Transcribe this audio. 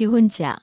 提婚假。